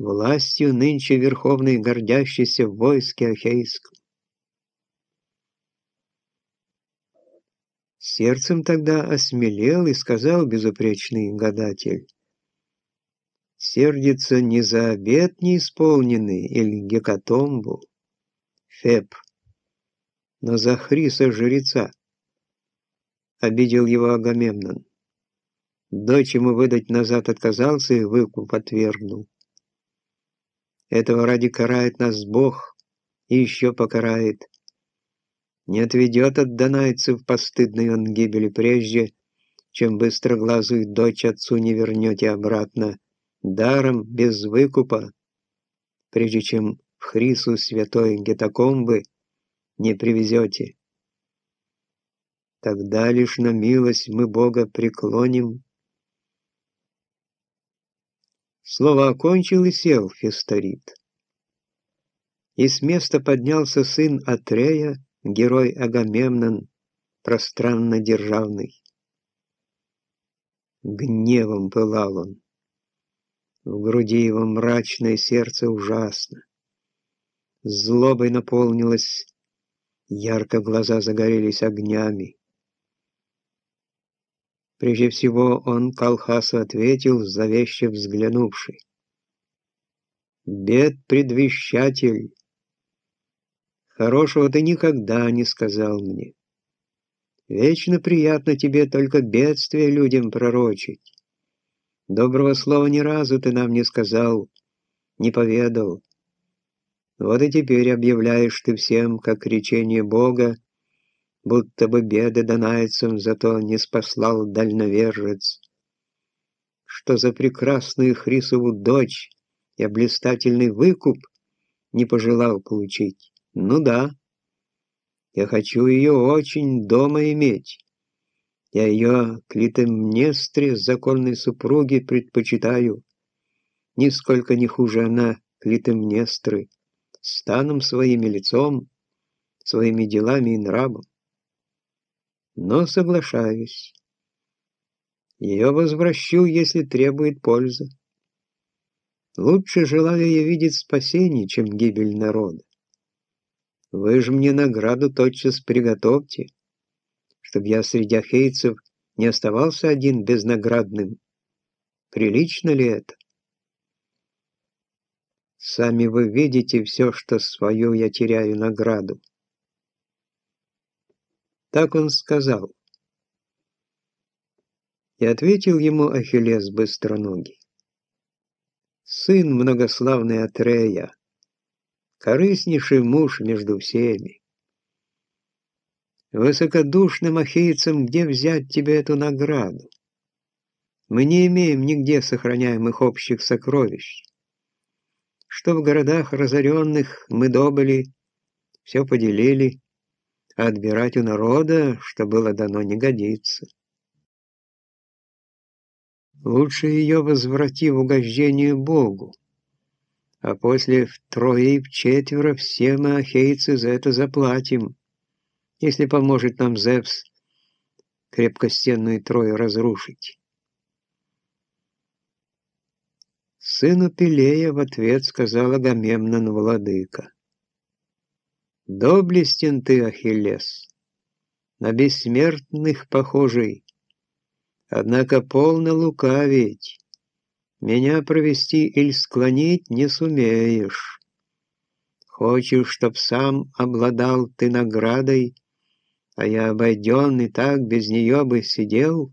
властью нынче верховной гордящейся в войске Ахейском. Сердцем тогда осмелел и сказал безупречный гадатель, сердится не за обет неисполненный или гекатомбу, Феб, но за Хриса-жреца. Обидел его Агамемнон. Дочь ему выдать назад отказался и выкуп отвергнул. Этого ради карает нас Бог и еще покарает. Не отведет от донайцев постыдной он гибели прежде, чем быстроглазую дочь отцу не вернете обратно, даром, без выкупа, прежде чем в Хрису святой гетакомбы не привезете. Тогда лишь на милость мы Бога преклоним. Слово окончил и сел Фесторит. И с места поднялся сын Атрея, герой Агамемнон, пространно-державный. Гневом пылал он. В груди его мрачное сердце ужасно. Злобой наполнилось, ярко глаза загорелись огнями. Прежде всего он Калхасу ответил, завеще взглянувший. «Бед предвещатель, хорошего ты никогда не сказал мне. Вечно приятно тебе только бедствие людям пророчить. Доброго слова ни разу ты нам не сказал, не поведал. Вот и теперь объявляешь ты всем, как речение Бога, будто бы беды донайцам зато не спаслал дальновержец. Что за прекрасную Хрисову дочь я блистательный выкуп не пожелал получить? Ну да, я хочу ее очень дома иметь. Я ее Клитемнестре, законной супруге, предпочитаю. Нисколько не хуже она Клитемнестры, станом своим лицом, своими делами и нравом. Но соглашаюсь. Ее возвращу, если требует пользы. Лучше желаю я видеть спасение, чем гибель народа. Вы же мне награду тотчас приготовьте чтобы я среди ахейцев не оставался один безнаградным. Прилично ли это? Сами вы видите все, что свою я теряю награду. Так он сказал. И ответил ему Ахиллес быстроногий. Сын многославный Атрея, корыстнейший муж между всеми. Высокодушным ахейцам где взять тебе эту награду? Мы не имеем нигде сохраняемых общих сокровищ. Что в городах разоренных мы добыли, все поделили, а отбирать у народа, что было дано, не годится. Лучше ее возврати в угождение Богу, а после втрое и вчетверо все мы, ахейцы, за это заплатим если поможет нам Зевс крепкостенную Трою разрушить. Сыну Пелея в ответ сказал Агамемнон владыка. «Доблестен ты, Ахиллес, на бессмертных похожий, однако полно лукавить, меня провести или склонить не сумеешь. Хочешь, чтоб сам обладал ты наградой, а я обойден и так без нее бы сидел,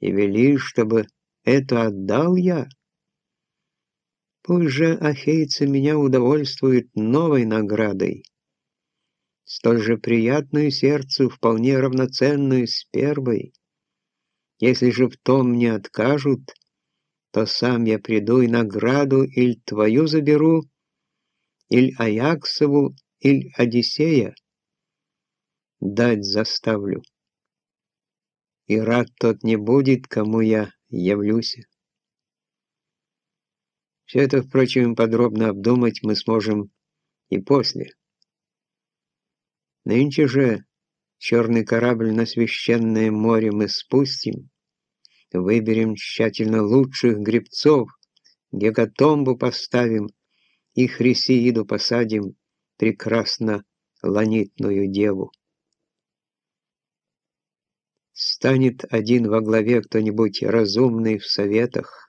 и вели, чтобы это отдал я. Пусть же ахейцы меня удовольствуют новой наградой, столь же приятную сердцу, вполне равноценную с первой. Если же в том не откажут, то сам я приду и награду или твою заберу, или Аяксову, или Одиссея дать заставлю. И рад тот не будет, кому я явлюсь. Все это, впрочем, подробно обдумать мы сможем и после. Нынче же черный корабль на священное море мы спустим, выберем тщательно лучших гребцов, гекатомбу поставим и Хрисеиду посадим, прекрасно ланитную деву. Станет один во главе кто-нибудь разумный в советах,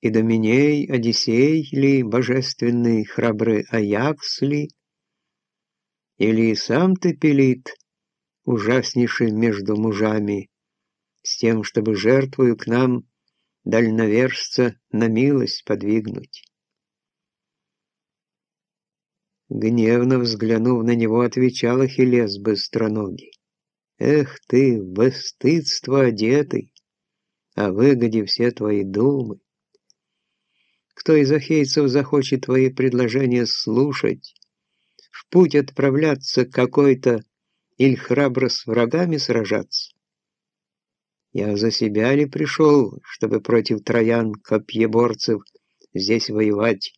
и Доминей, Одиссей ли, божественный, храбрый Аякс ли, или сам ты пилит, ужаснейший между мужами, с тем, чтобы жертвую к нам дальновержца на милость подвигнуть. Гневно взглянув на него, отвечал Ахиллес быстроногий. «Эх ты, бесстыдство одетый, о выгоде все твои думы! Кто из ахейцев захочет твои предложения слушать, в путь отправляться какой-то или храбро с врагами сражаться? Я за себя ли пришел, чтобы против троян копьеборцев здесь воевать,